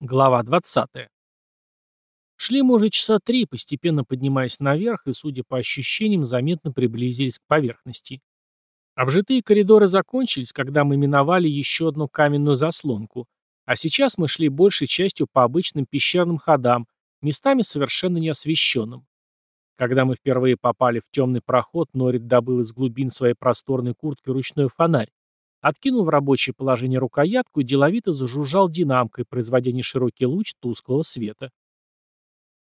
Глава 20. Шли мы уже часа три, постепенно поднимаясь наверх и, судя по ощущениям, заметно приблизились к поверхности. Обжитые коридоры закончились, когда мы миновали еще одну каменную заслонку, а сейчас мы шли большей частью по обычным пещерным ходам, местами совершенно неосвещенным. Когда мы впервые попали в темный проход, Норит добыл из глубин своей просторной куртки ручной фонарь откинул в рабочее положение рукоятку и деловито зажужжал динамкой, производя неширокий луч тусклого света.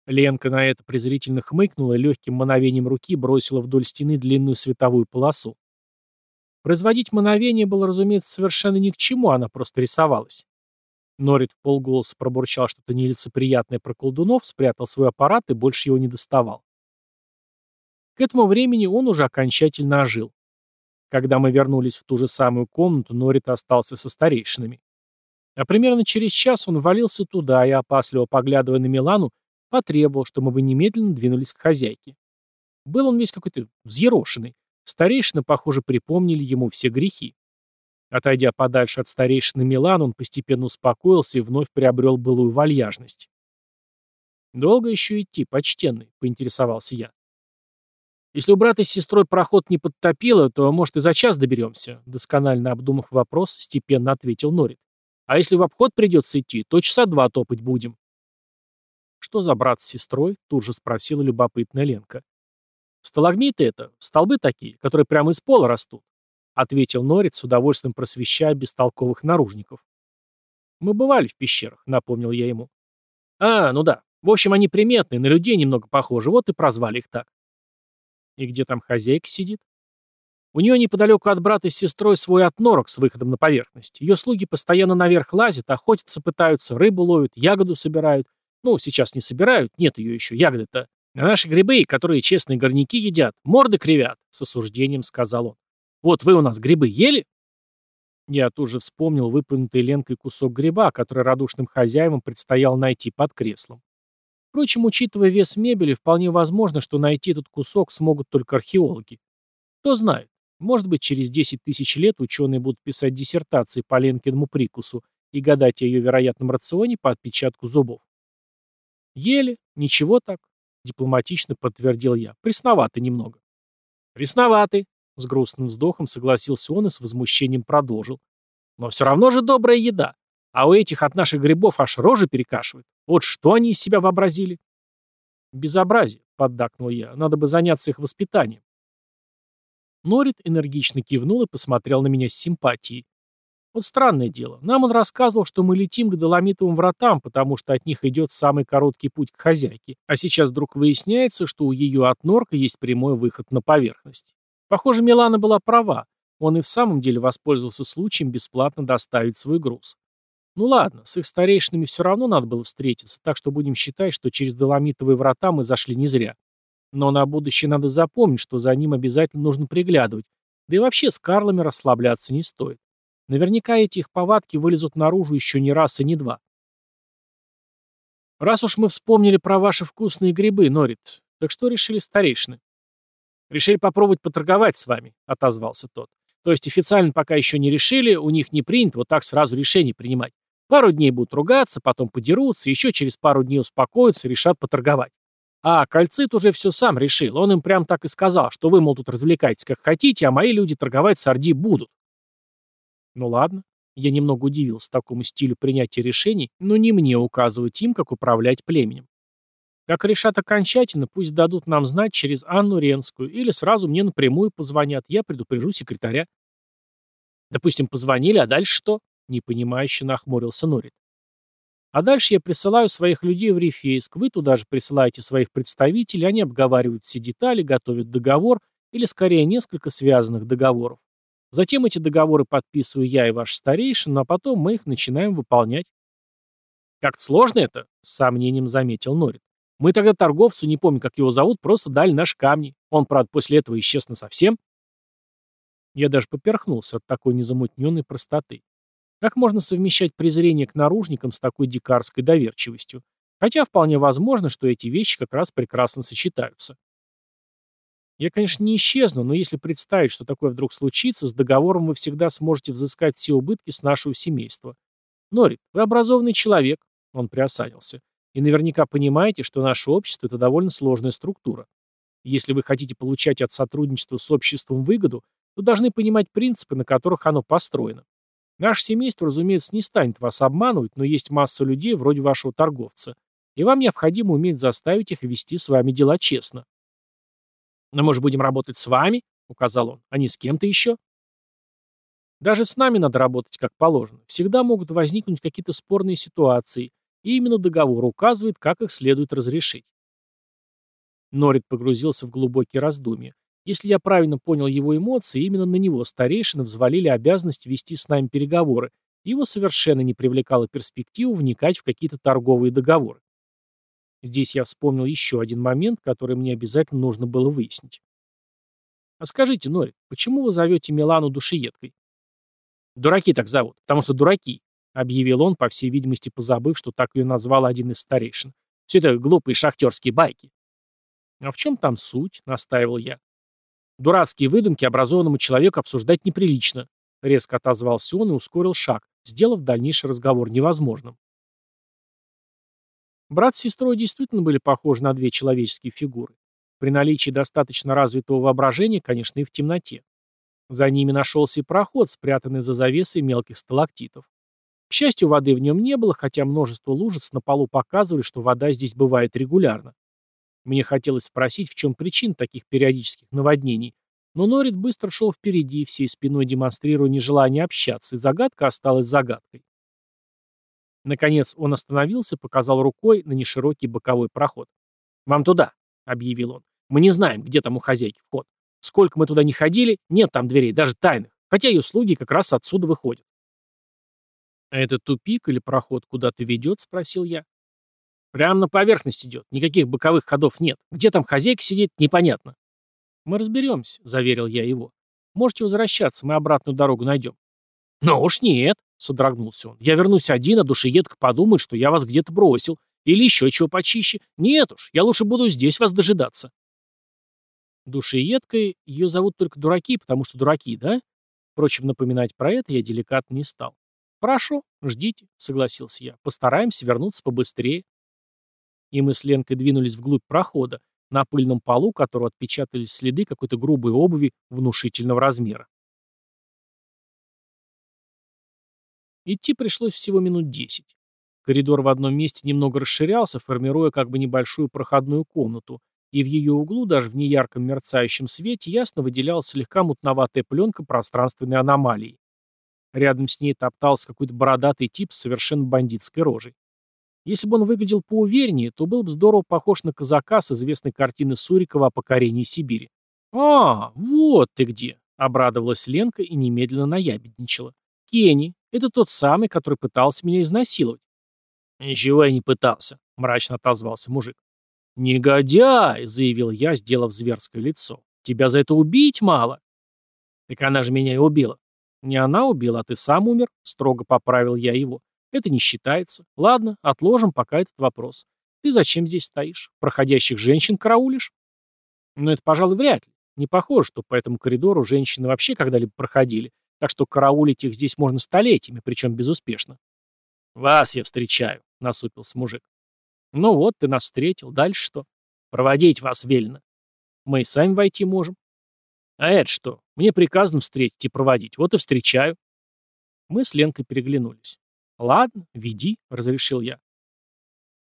Ленка на это презрительно хмыкнула и легким мановением руки бросила вдоль стены длинную световую полосу. Производить мановение было, разумеется, совершенно ни к чему, она просто рисовалась. Норит в полголоса пробурчал что-то нелицеприятное про колдунов, спрятал свой аппарат и больше его не доставал. К этому времени он уже окончательно ожил. Когда мы вернулись в ту же самую комнату, Норит остался со старейшинами. А примерно через час он валился туда и, опасливо поглядывая на Милану, потребовал, чтобы мы немедленно двинулись к хозяйке. Был он весь какой-то взъерошенный. Старейшины, похоже, припомнили ему все грехи. Отойдя подальше от старейшины Милан, он постепенно успокоился и вновь приобрел былую вальяжность. «Долго еще идти, почтенный?» — поинтересовался я. Если у брата с сестрой проход не подтопило, то, может, и за час доберемся», — досконально обдумав вопрос, степенно ответил Норит. «А если в обход придется идти, то часа два топать будем». «Что за брат с сестрой?» — тут же спросила любопытная Ленка. «Сталагмиты это, столбы такие, которые прямо из пола растут», — ответил Норит с удовольствием просвещая бестолковых наружников. «Мы бывали в пещерах», — напомнил я ему. «А, ну да. В общем, они приметные, на людей немного похожи, вот и прозвали их так. И где там хозяйка сидит? У нее неподалеку от брата с сестрой свой отнорок с выходом на поверхность. Ее слуги постоянно наверх лазят, охотятся пытаются, рыбу ловят, ягоду собирают. Ну, сейчас не собирают, нет ее еще, ягоды-то. А наши грибы, которые честные горняки едят, морды кривят, с осуждением сказал он. Вот вы у нас грибы ели? Я тут же вспомнил выплюнутый Ленкой кусок гриба, который радушным хозяевам предстояло найти под креслом. Впрочем, учитывая вес мебели, вполне возможно, что найти этот кусок смогут только археологи. Кто знает, может быть, через 10 тысяч лет ученые будут писать диссертации по Ленкиному прикусу и гадать о ее вероятном рационе по отпечатку зубов. Ели, ничего так, дипломатично подтвердил я. Пресновато немного. Пресноваты, с грустным вздохом согласился он и с возмущением продолжил. Но все равно же добрая еда. А у этих от наших грибов аж рожи перекашивают. Вот что они из себя вообразили? Безобразие, поддакнул я. Надо бы заняться их воспитанием. Норит энергично кивнул и посмотрел на меня с симпатией. Вот странное дело. Нам он рассказывал, что мы летим к Доломитовым вратам, потому что от них идет самый короткий путь к хозяйке. А сейчас вдруг выясняется, что у ее отнорка есть прямой выход на поверхность. Похоже, Милана была права. Он и в самом деле воспользовался случаем бесплатно доставить свой груз. Ну ладно, с их старейшинами все равно надо было встретиться, так что будем считать, что через Доломитовые врата мы зашли не зря. Но на будущее надо запомнить, что за ним обязательно нужно приглядывать. Да и вообще с Карлами расслабляться не стоит. Наверняка эти их повадки вылезут наружу еще не раз и не два. Раз уж мы вспомнили про ваши вкусные грибы, Норит, так что решили старейшины? Решили попробовать поторговать с вами, отозвался тот. То есть официально пока еще не решили, у них не принято вот так сразу решение принимать. Пару дней будут ругаться, потом подерутся, еще через пару дней успокоятся и решат поторговать. А Кальцит уже все сам решил. Он им прям так и сказал, что вы, мол, тут развлекайтесь как хотите, а мои люди торговать с Орди будут. Ну ладно. Я немного удивился такому стилю принятия решений, но не мне указывать им, как управлять племенем. Как решат окончательно, пусть дадут нам знать через Анну Ренскую или сразу мне напрямую позвонят, я предупрежу секретаря. Допустим, позвонили, а дальше что? Непонимающе нахмурился Норит. А дальше я присылаю своих людей в Рифейск, вы туда же присылаете своих представителей, они обговаривают все детали, готовят договор, или скорее несколько связанных договоров. Затем эти договоры подписываю я и ваш старейшин, ну а потом мы их начинаем выполнять. Как-то сложно это, с сомнением заметил Норит. Мы тогда торговцу, не помню, как его зовут, просто дали наши камни. Он, правда, после этого исчез совсем. Я даже поперхнулся от такой незамутненной простоты. Как можно совмещать презрение к наружникам с такой дикарской доверчивостью? Хотя вполне возможно, что эти вещи как раз прекрасно сочетаются. Я, конечно, не исчезну, но если представить, что такое вдруг случится, с договором вы всегда сможете взыскать все убытки с нашего семейства. Норит, вы образованный человек, Он приосанился. «И наверняка понимаете, что наше общество – это довольно сложная структура. Если вы хотите получать от сотрудничества с обществом выгоду, то должны понимать принципы, на которых оно построено. Наше семейство, разумеется, не станет вас обманывать, но есть масса людей вроде вашего торговца, и вам необходимо уметь заставить их вести с вами дела честно. «Но мы же будем работать с вами», — указал он, — «а не с кем-то еще». Даже с нами надо работать как положено. Всегда могут возникнуть какие-то спорные ситуации, и именно договор указывает, как их следует разрешить. Норит погрузился в глубокие раздумья. Если я правильно понял его эмоции, именно на него старейшины взвалили обязанность вести с нами переговоры, его совершенно не привлекала перспектива вникать в какие-то торговые договоры. Здесь я вспомнил еще один момент, который мне обязательно нужно было выяснить. «А скажите, Норик, почему вы зовете Милану душеедкой?» «Дураки так зовут, потому что дураки», — объявил он, по всей видимости позабыв, что так ее назвал один из старейшин. «Все это глупые шахтерские байки». «А в чем там суть?» — настаивал я. «Дурацкие выдумки образованному человеку обсуждать неприлично», — резко отозвался он и ускорил шаг, сделав дальнейший разговор невозможным. Брат с сестрой действительно были похожи на две человеческие фигуры. При наличии достаточно развитого воображения, конечно, и в темноте. За ними нашелся и проход, спрятанный за завесой мелких сталактитов. К счастью, воды в нем не было, хотя множество лужиц на полу показывали, что вода здесь бывает регулярно. Мне хотелось спросить, в чем причина таких периодических наводнений, но Норит быстро шел впереди, всей спиной демонстрируя нежелание общаться, и загадка осталась загадкой. Наконец он остановился, показал рукой на неширокий боковой проход. «Вам туда», — объявил он. «Мы не знаем, где там у хозяйки вход. Сколько мы туда не ходили, нет там дверей, даже тайных, хотя ее слуги как раз отсюда выходят». «А это тупик или проход куда-то ведет?» — спросил я. «Прямо на поверхность идет, никаких боковых ходов нет. Где там хозяйка сидит, непонятно». «Мы разберемся», — заверил я его. «Можете возвращаться, мы обратную дорогу найдем». «Ну уж нет», — содрогнулся он. «Я вернусь один, а душеедка подумает, что я вас где-то бросил. Или еще чего почище. Нет уж, я лучше буду здесь вас дожидаться». Душеедкой ее зовут только дураки, потому что дураки, да? Впрочем, напоминать про это я деликатно не стал. «Прошу, ждите», — согласился я. «Постараемся вернуться побыстрее». И мы с Ленкой двинулись вглубь прохода, на пыльном полу, которого отпечатались следы какой-то грубой обуви внушительного размера. Идти пришлось всего минут десять. Коридор в одном месте немного расширялся, формируя как бы небольшую проходную комнату, и в ее углу, даже в неярком мерцающем свете, ясно выделялась слегка мутноватая пленка пространственной аномалии. Рядом с ней топтался какой-то бородатый тип с совершенно бандитской рожей. Если бы он выглядел поувереннее, то был бы здорово похож на казака с известной картины Сурикова о покорении Сибири. «А, вот ты где!» — обрадовалась Ленка и немедленно наябедничала. «Кенни, это тот самый, который пытался меня изнасиловать. «Ничего я не пытался», — мрачно отозвался мужик. «Негодяй!» — заявил я, сделав зверское лицо. «Тебя за это убить мало». «Так она же меня и убила». «Не она убила, а ты сам умер», — строго поправил я его. «Это не считается. Ладно, отложим пока этот вопрос. Ты зачем здесь стоишь? Проходящих женщин караулишь?» «Ну, это, пожалуй, вряд ли. Не похоже, что по этому коридору женщины вообще когда-либо проходили. Так что караулить их здесь можно столетиями, причем безуспешно. «Вас я встречаю», — насупился мужик. «Ну вот, ты нас встретил. Дальше что? Проводить вас велено. Мы и сами войти можем». «А это что? Мне приказано встретить и проводить. Вот и встречаю». Мы с Ленкой переглянулись. «Ладно, веди», — разрешил я.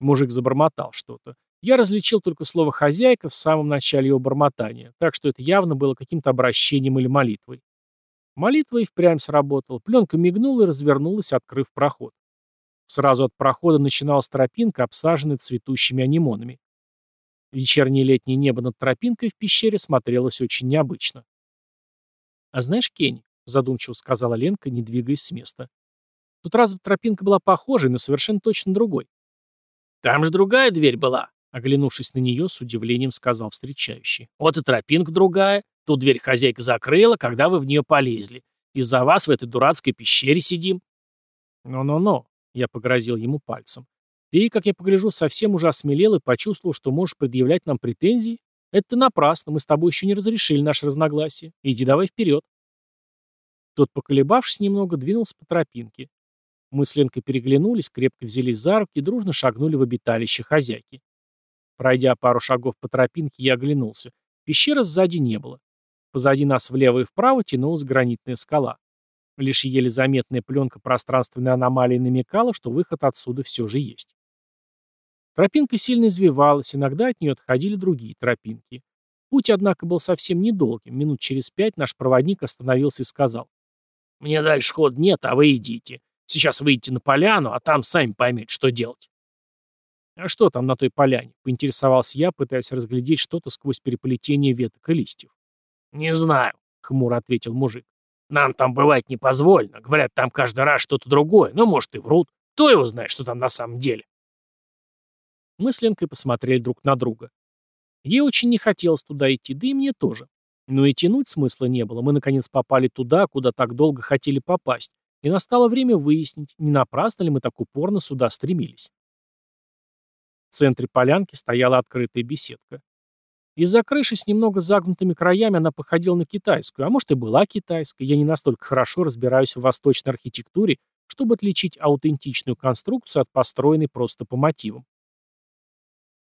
Мужик забормотал что-то. Я различил только слово «хозяйка» в самом начале его бормотания, так что это явно было каким-то обращением или молитвой. Молитва и впрямь сработала. Пленка мигнула и развернулась, открыв проход. Сразу от прохода начиналась тропинка, обсаженная цветущими анимонами. Вечернее летнее небо над тропинкой в пещере смотрелось очень необычно. «А знаешь, Кенни», — задумчиво сказала Ленка, не двигаясь с места, — «тут разве тропинка была похожей, но совершенно точно другой». «Там же другая дверь была», — оглянувшись на нее, с удивлением сказал встречающий. «Вот и тропинка другая, Ту дверь хозяйка закрыла, когда вы в нее полезли. Из-за вас в этой дурацкой пещере сидим. Ну-ну-ну, я погрозил ему пальцем. Ты, как я погляжу, совсем уже осмелел и почувствовал, что можешь предъявлять нам претензии. Это напрасно, мы с тобой еще не разрешили наше разногласие. Иди давай вперед. Тот, поколебавшись немного, двинулся по тропинке. Мы с Ленкой переглянулись, крепко взялись за руки и дружно шагнули в обиталище хозяйки. Пройдя пару шагов по тропинке, я оглянулся. Пещеры сзади не было. Позади нас влево и вправо тянулась гранитная скала. Лишь еле заметная пленка пространственной аномалии намекала, что выход отсюда все же есть. Тропинка сильно извивалась, иногда от нее отходили другие тропинки. Путь, однако, был совсем недолгим. Минут через пять наш проводник остановился и сказал. «Мне дальше ход нет, а вы идите. Сейчас выйдете на поляну, а там сами поймете, что делать». «А что там на той поляне?» — поинтересовался я, пытаясь разглядеть что-то сквозь переплетение веток и листьев. «Не знаю», — хмуро ответил мужик. «Нам там бывать не позволено. Говорят, там каждый раз что-то другое, но, может, и врут. Кто его знает, что там на самом деле?» Мы с Ленкой посмотрели друг на друга. Ей очень не хотелось туда идти, да и мне тоже. Но и тянуть смысла не было. Мы, наконец, попали туда, куда так долго хотели попасть, и настало время выяснить, не напрасно ли мы так упорно сюда стремились. В центре полянки стояла открытая беседка. Из-за крыши с немного загнутыми краями она походила на китайскую, а может и была китайской, я не настолько хорошо разбираюсь в восточной архитектуре, чтобы отличить аутентичную конструкцию от построенной просто по мотивам.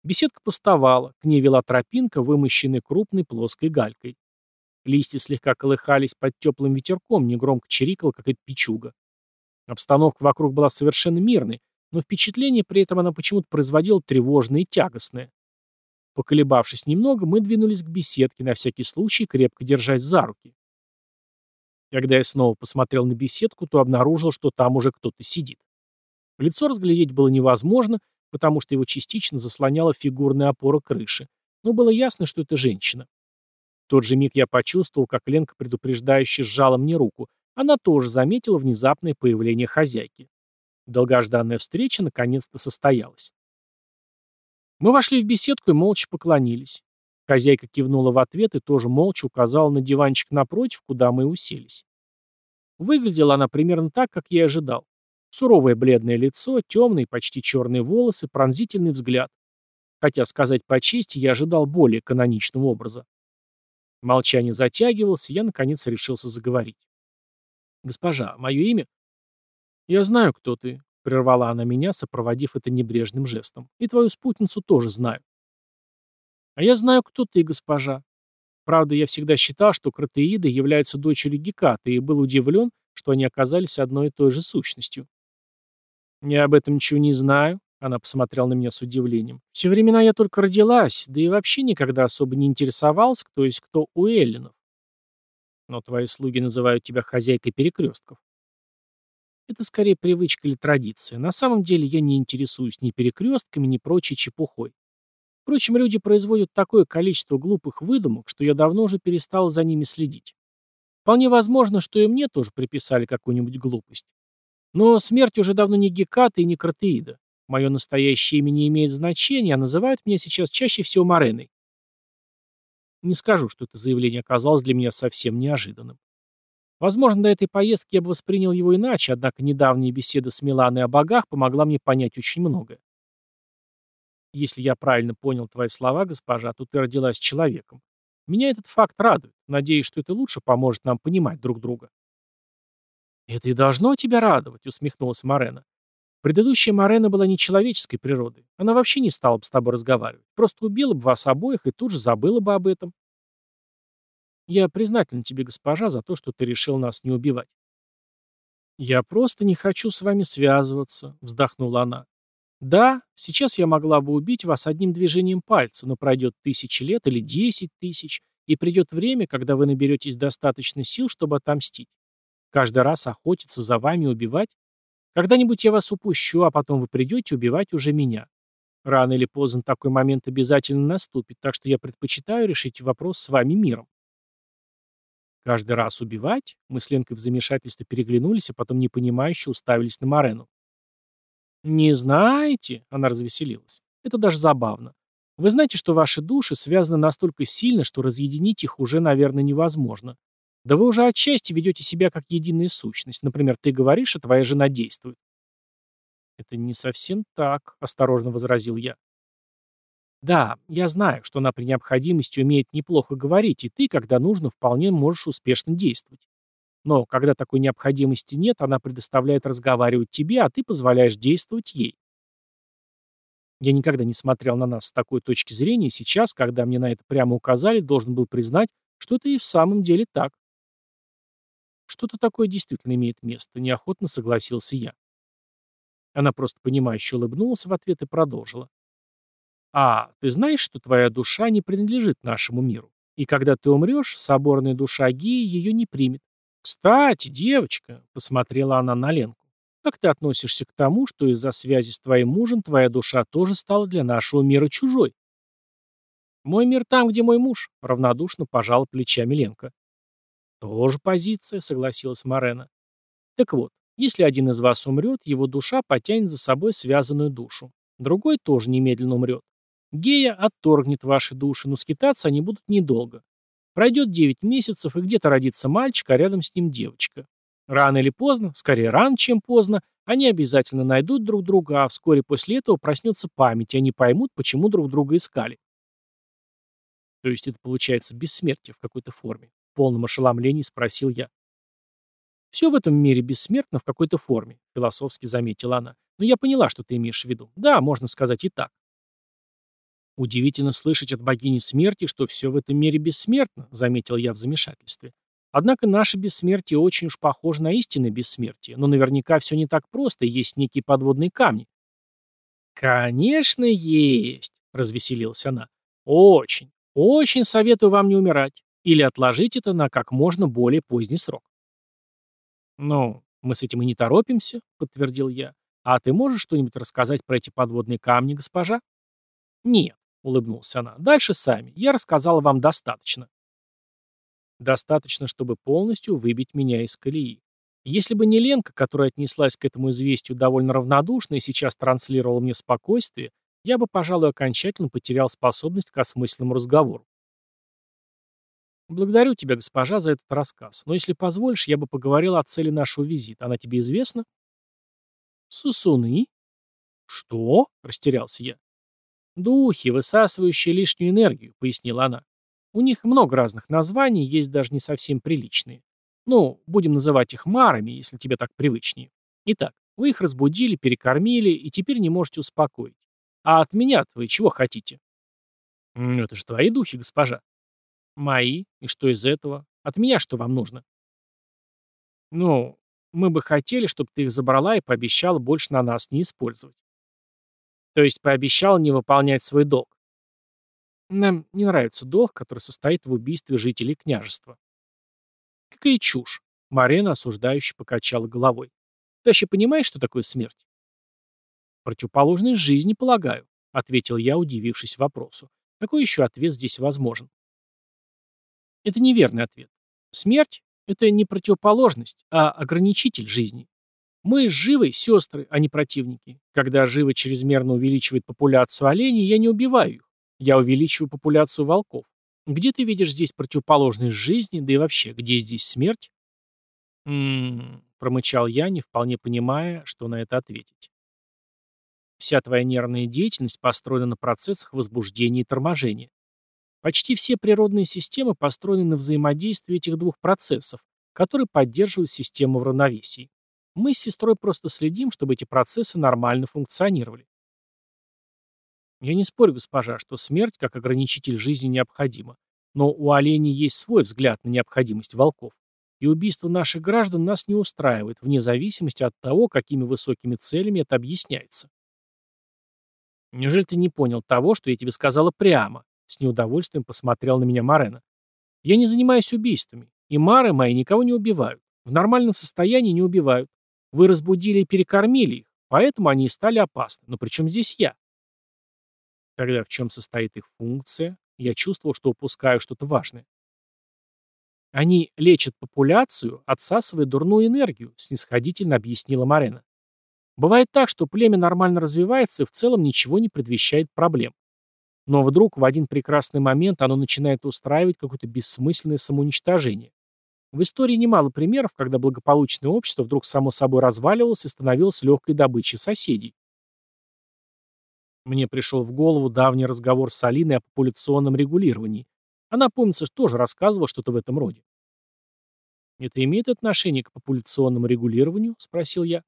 Беседка пустовала, к ней вела тропинка, вымощенная крупной плоской галькой. Листья слегка колыхались под теплым ветерком, негромко чирикала какая-то печуга. Обстановка вокруг была совершенно мирной, но впечатление при этом она почему-то производила тревожное и тягостное. Поколебавшись немного, мы двинулись к беседке, на всякий случай крепко держась за руки. Когда я снова посмотрел на беседку, то обнаружил, что там уже кто-то сидит. Лицо разглядеть было невозможно, потому что его частично заслоняла фигурная опора крыши, но было ясно, что это женщина. Тот же миг я почувствовал, как Ленка предупреждающе сжала мне руку. Она тоже заметила внезапное появление хозяйки. Долгожданная встреча наконец-то состоялась. Мы вошли в беседку и молча поклонились. Хозяйка кивнула в ответ и тоже молча указала на диванчик напротив, куда мы уселись. Выглядела она примерно так, как я и ожидал. Суровое бледное лицо, темные, почти черные волосы, пронзительный взгляд. Хотя, сказать по чести, я ожидал более каноничного образа. Молчание затягивалось, и я, наконец, решился заговорить. «Госпожа, мое имя?» «Я знаю, кто ты», — прервала она меня, сопроводив это небрежным жестом. «И твою спутницу тоже знаю». «А я знаю, кто ты, госпожа. Правда, я всегда считал, что Кратеида является дочерью Геката, и был удивлен, что они оказались одной и той же сущностью. «Я об этом ничего не знаю», — она посмотрела на меня с удивлением. «Все времена я только родилась, да и вообще никогда особо не интересовался, кто есть кто у Эллинов. Но твои слуги называют тебя хозяйкой перекрестков. Это скорее привычка или традиция. На самом деле я не интересуюсь ни перекрестками, ни прочей чепухой. Впрочем, люди производят такое количество глупых выдумок, что я давно уже перестал за ними следить. Вполне возможно, что и мне тоже приписали какую-нибудь глупость. Но смерть уже давно не Геката и не Кратеида. Мое настоящее имя не имеет значения, а называют меня сейчас чаще всего Мореной. Не скажу, что это заявление оказалось для меня совсем неожиданным. Возможно, до этой поездки я бы воспринял его иначе, однако недавняя беседа с Миланой о богах помогла мне понять очень многое. Если я правильно понял твои слова, госпожа, то ты родилась человеком. Меня этот факт радует. Надеюсь, что это лучше поможет нам понимать друг друга. «Это и должно тебя радовать», — усмехнулась Марена. «Предыдущая Марена была нечеловеческой природы. Она вообще не стала бы с тобой разговаривать. Просто убила бы вас обоих и тут же забыла бы об этом». «Я признателен тебе, госпожа, за то, что ты решил нас не убивать». «Я просто не хочу с вами связываться», — вздохнула она. «Да, сейчас я могла бы убить вас одним движением пальца, но пройдет тысячи лет или десять тысяч, и придет время, когда вы наберетесь достаточно сил, чтобы отомстить. Каждый раз охотиться за вами и убивать? Когда-нибудь я вас упущу, а потом вы придете убивать уже меня. Рано или поздно такой момент обязательно наступит, так что я предпочитаю решить вопрос с вами миром. Каждый раз убивать? Мы с Ленкой в замешательстве переглянулись, а потом непонимающе уставились на Марену. «Не знаете?» — она развеселилась. «Это даже забавно. Вы знаете, что ваши души связаны настолько сильно, что разъединить их уже, наверное, невозможно. Да вы уже отчасти ведете себя как единая сущность. Например, ты говоришь, а твоя жена действует. Это не совсем так, осторожно возразил я. Да, я знаю, что она при необходимости умеет неплохо говорить, и ты, когда нужно, вполне можешь успешно действовать. Но когда такой необходимости нет, она предоставляет разговаривать тебе, а ты позволяешь действовать ей. Я никогда не смотрел на нас с такой точки зрения, и сейчас, когда мне на это прямо указали, должен был признать, что это и в самом деле так. Что-то такое действительно имеет место, неохотно согласился я. Она просто понимающе улыбнулась в ответ и продолжила. А, ты знаешь, что твоя душа не принадлежит нашему миру? И когда ты умрешь, соборная душа Геи ее не примет. Кстати, девочка, посмотрела она на Ленку, как ты относишься к тому, что из-за связи с твоим мужем твоя душа тоже стала для нашего мира чужой? Мой мир там, где мой муж, равнодушно пожал плечами Ленка. Тоже позиция, согласилась Марена. Так вот, если один из вас умрет, его душа потянет за собой связанную душу. Другой тоже немедленно умрет. Гея отторгнет ваши души, но скитаться они будут недолго. Пройдет 9 месяцев, и где-то родится мальчик, а рядом с ним девочка. Рано или поздно, скорее рано, чем поздно, они обязательно найдут друг друга, а вскоре после этого проснется память, и они поймут, почему друг друга искали. То есть это получается бессмертие в какой-то форме. В полном ошеломлении спросил я. Все в этом мире бессмертно в какой-то форме, философски заметила она. Но я поняла, что ты имеешь в виду. Да, можно сказать и так. Удивительно слышать от богини смерти, что все в этом мире бессмертно, заметил я в замешательстве. Однако наше бессмертие очень уж похоже на истинное бессмертие, но наверняка все не так просто, есть некие подводные камни. «Конечно, есть», — развеселилась она. «Очень, очень советую вам не умирать или отложить это на как можно более поздний срок». «Ну, мы с этим и не торопимся», — подтвердил я. «А ты можешь что-нибудь рассказать про эти подводные камни, госпожа?» «Нет, — улыбнулась она. «Дальше сами. Я рассказала вам достаточно». Достаточно, чтобы полностью выбить меня из колеи. Если бы не Ленка, которая отнеслась к этому известию довольно равнодушно и сейчас транслировала мне спокойствие, я бы, пожалуй, окончательно потерял способность к осмысленному разговору. Благодарю тебя, госпожа, за этот рассказ, но если позволишь, я бы поговорил о цели нашего визита. Она тебе известна? Сусуны? Что? Растерялся я. «Духи, высасывающие лишнюю энергию», — пояснила она. «У них много разных названий, есть даже не совсем приличные. Ну, будем называть их марами, если тебе так привычнее. Итак, вы их разбудили, перекормили, и теперь не можете успокоить. А от меня вы чего хотите?» «Ну, это же твои духи, госпожа». «Мои? И что из этого? От меня что вам нужно?» «Ну, мы бы хотели, чтобы ты их забрала и пообещала больше на нас не использовать. То есть пообещал не выполнять свой долг. Нам не нравится долг, который состоит в убийстве жителей княжества. Какая чушь. Марена осуждающе покачала головой. Ты вообще понимаешь, что такое смерть? Противоположность жизни, полагаю, ответил я, удивившись вопросу. Какой еще ответ здесь возможен? Это неверный ответ. Смерть — это не противоположность, а ограничитель жизни. Мы с Живой сестры, а не противники. Когда Жива чрезмерно увеличивает популяцию оленей, я не убиваю их. Я увеличиваю популяцию волков. Где ты видишь здесь противоположность жизни, да и вообще, где здесь смерть? М-м, промычал я, не вполне понимая, что на это ответить. Вся твоя нервная деятельность построена на процессах возбуждения и торможения. Почти все природные системы построены на взаимодействии этих двух процессов, которые поддерживают систему в равновесии. Мы с сестрой просто следим, чтобы эти процессы нормально функционировали. Я не спорю, госпожа, что смерть как ограничитель жизни необходима. Но у оленей есть свой взгляд на необходимость волков. И убийство наших граждан нас не устраивает, вне зависимости от того, какими высокими целями это объясняется. Неужели ты не понял того, что я тебе сказала прямо? С неудовольствием посмотрел на меня Марена. Я не занимаюсь убийствами, и мары мои никого не убивают. В нормальном состоянии не убивают. Вы разбудили и перекормили их, поэтому они и стали опасны. Но при чем здесь я? Тогда в чем состоит их функция? Я чувствовал, что упускаю что-то важное. Они лечат популяцию, отсасывая дурную энергию, снисходительно объяснила Марена. Бывает так, что племя нормально развивается и в целом ничего не предвещает проблем. Но вдруг в один прекрасный момент оно начинает устраивать какое-то бессмысленное самоуничтожение. В истории немало примеров, когда благополучное общество вдруг само собой разваливалось и становилось легкой добычей соседей. Мне пришел в голову давний разговор с Алиной о популяционном регулировании. Она, помнится, тоже рассказывала что-то в этом роде. Это имеет отношение к популяционному регулированию? Спросил я.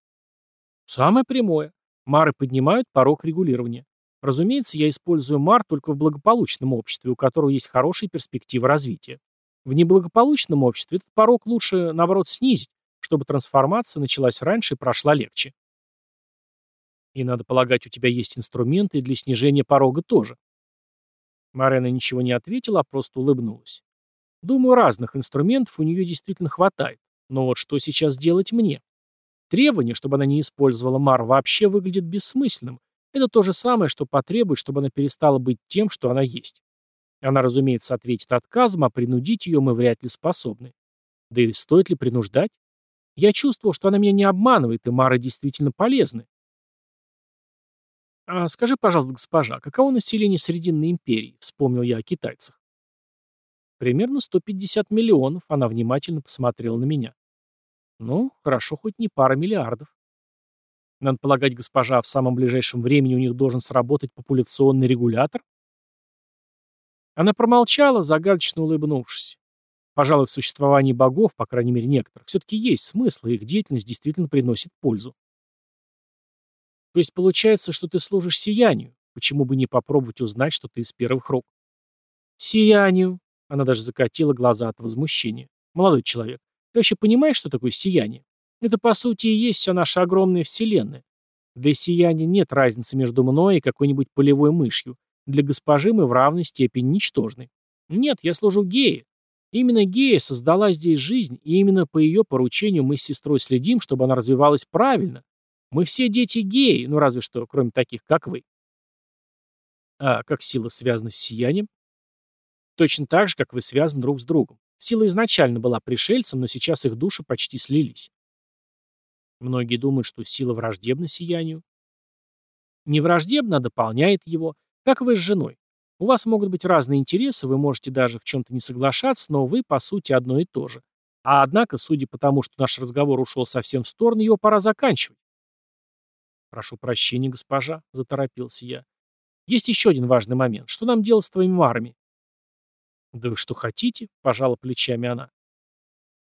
Самое прямое. Мары поднимают порог регулирования. Разумеется, я использую мар только в благополучном обществе, у которого есть хорошие перспективы развития. В неблагополучном обществе этот порог лучше, наоборот, снизить, чтобы трансформация началась раньше и прошла легче. И, надо полагать, у тебя есть инструменты для снижения порога тоже. Марена ничего не ответила, а просто улыбнулась. Думаю, разных инструментов у нее действительно хватает. Но вот что сейчас делать мне? Требование, чтобы она не использовала Мар, вообще выглядит бессмысленным. Это то же самое, что потребует, чтобы она перестала быть тем, что она есть. Она, разумеется, ответит отказом, а принудить ее мы вряд ли способны. Да и стоит ли принуждать? Я чувствовал, что она меня не обманывает, и Мары действительно полезны. «А скажи, пожалуйста, госпожа, каково население Срединной империи?» — вспомнил я о китайцах. «Примерно 150 миллионов», — она внимательно посмотрела на меня. «Ну, хорошо, хоть не пара миллиардов». Надо полагать, госпожа, в самом ближайшем времени у них должен сработать популяционный регулятор? Она промолчала, загадочно улыбнувшись. Пожалуй, в существовании богов, по крайней мере некоторых, все-таки есть смысл, и их деятельность действительно приносит пользу. То есть получается, что ты служишь сиянию. Почему бы не попробовать узнать, что ты из первых рук? Сиянию. Она даже закатила глаза от возмущения. Молодой человек, ты вообще понимаешь, что такое сияние? Это, по сути, и есть вся наша огромная вселенная. Для сияния нет разницы между мной и какой-нибудь полевой мышью. Для госпожи мы в равной степени ничтожны. Нет, я служу Гее. Именно Гея создала здесь жизнь, и именно по ее поручению мы с сестрой следим, чтобы она развивалась правильно, мы все дети геи, ну разве что, кроме таких, как вы. А как сила связана с сиянием? Точно так же, как вы связаны друг с другом. Сила изначально была пришельцем, но сейчас их души почти слились. Многие думают, что сила враждебна сиянию. Не враждебна, а дополняет его, как вы с женой. У вас могут быть разные интересы, вы можете даже в чем-то не соглашаться, но вы, по сути, одно и то же. А однако, судя по тому, что наш разговор ушел совсем в сторону, его пора заканчивать. «Прошу прощения, госпожа», — заторопился я. «Есть еще один важный момент. Что нам делать с твоими марами?» «Да вы что хотите?» — пожала плечами она.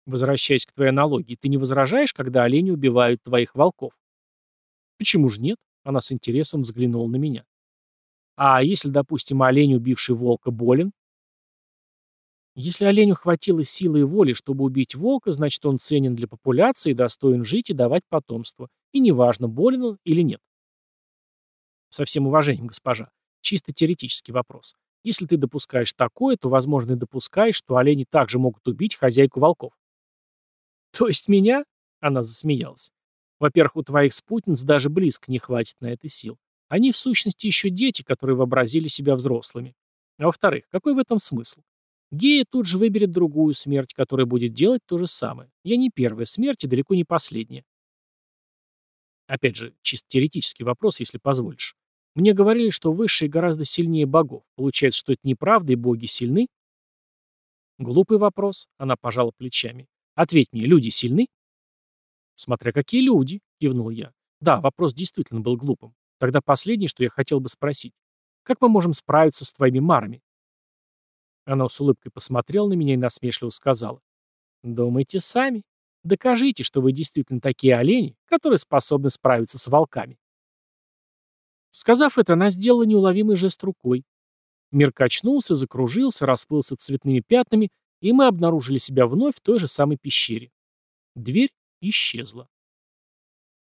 «Возвращаясь к твоей аналогии, ты не возражаешь, когда олени убивают твоих волков?» «Почему же нет?» — она с интересом взглянула на меня. «А если, допустим, олень, убивший волка, болен?» Если оленю хватило силы и воли, чтобы убить волка, значит он ценен для популяции, достоин жить и давать потомство. И неважно, болен он или нет. Со всем уважением, госпожа. Чисто теоретический вопрос. Если ты допускаешь такое, то, возможно, и допускаешь, что олени также могут убить хозяйку волков. То есть меня? Она засмеялась. Во-первых, у твоих спутниц даже близко не хватит на это сил. Они, в сущности, еще дети, которые вообразили себя взрослыми. А во-вторых, какой в этом смысл? Гея тут же выберет другую смерть, которая будет делать то же самое. Я не первая смерть и далеко не последняя. Опять же, чисто теоретический вопрос, если позволишь. Мне говорили, что высшие гораздо сильнее богов. Получается, что это неправда, и боги сильны? Глупый вопрос. Она пожала плечами. Ответь мне, люди сильны? Смотря какие люди, кивнул я. Да, вопрос действительно был глупым. Тогда последнее, что я хотел бы спросить. Как мы можем справиться с твоими марами? Она с улыбкой посмотрела на меня и насмешливо сказала. «Думайте сами. Докажите, что вы действительно такие олени, которые способны справиться с волками». Сказав это, она сделала неуловимый жест рукой. Мир качнулся, закружился, расплылся цветными пятнами, и мы обнаружили себя вновь в той же самой пещере. Дверь исчезла.